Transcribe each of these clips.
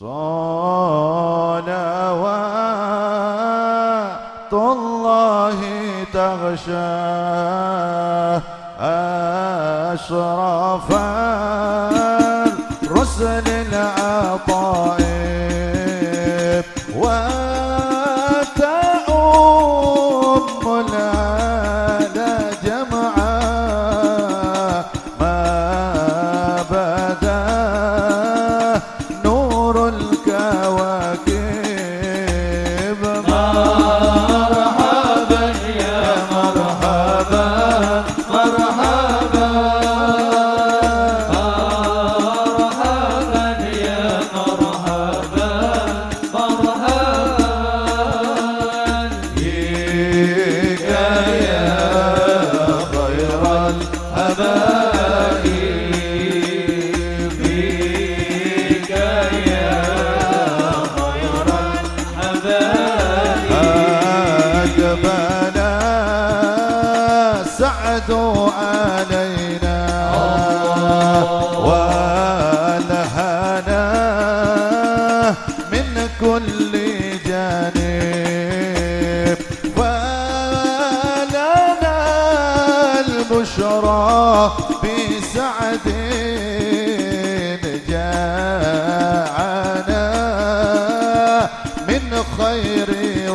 صلوات الله تغشى أشرفاً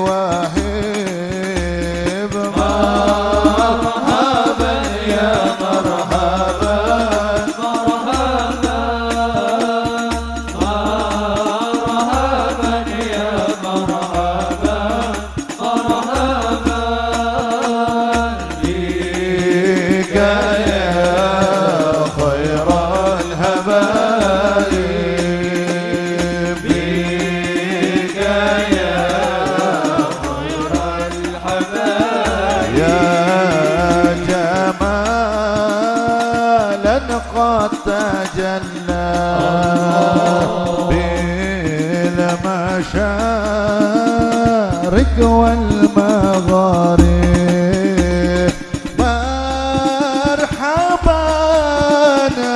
نواها الصريح مرحبا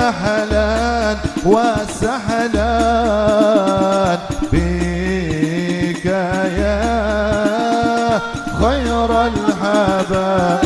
أهلا وسهلا بك يا خير الحبائب.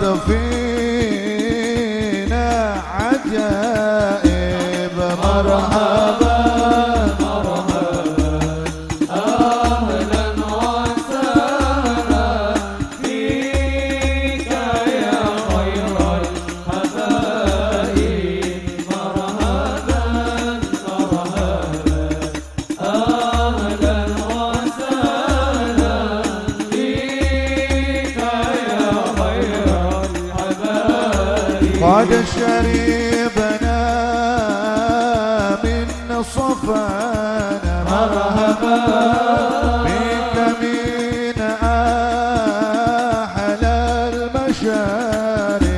nada a ver. قد شربنا من صفانا. مرحبا. منك من أحلى المشارب.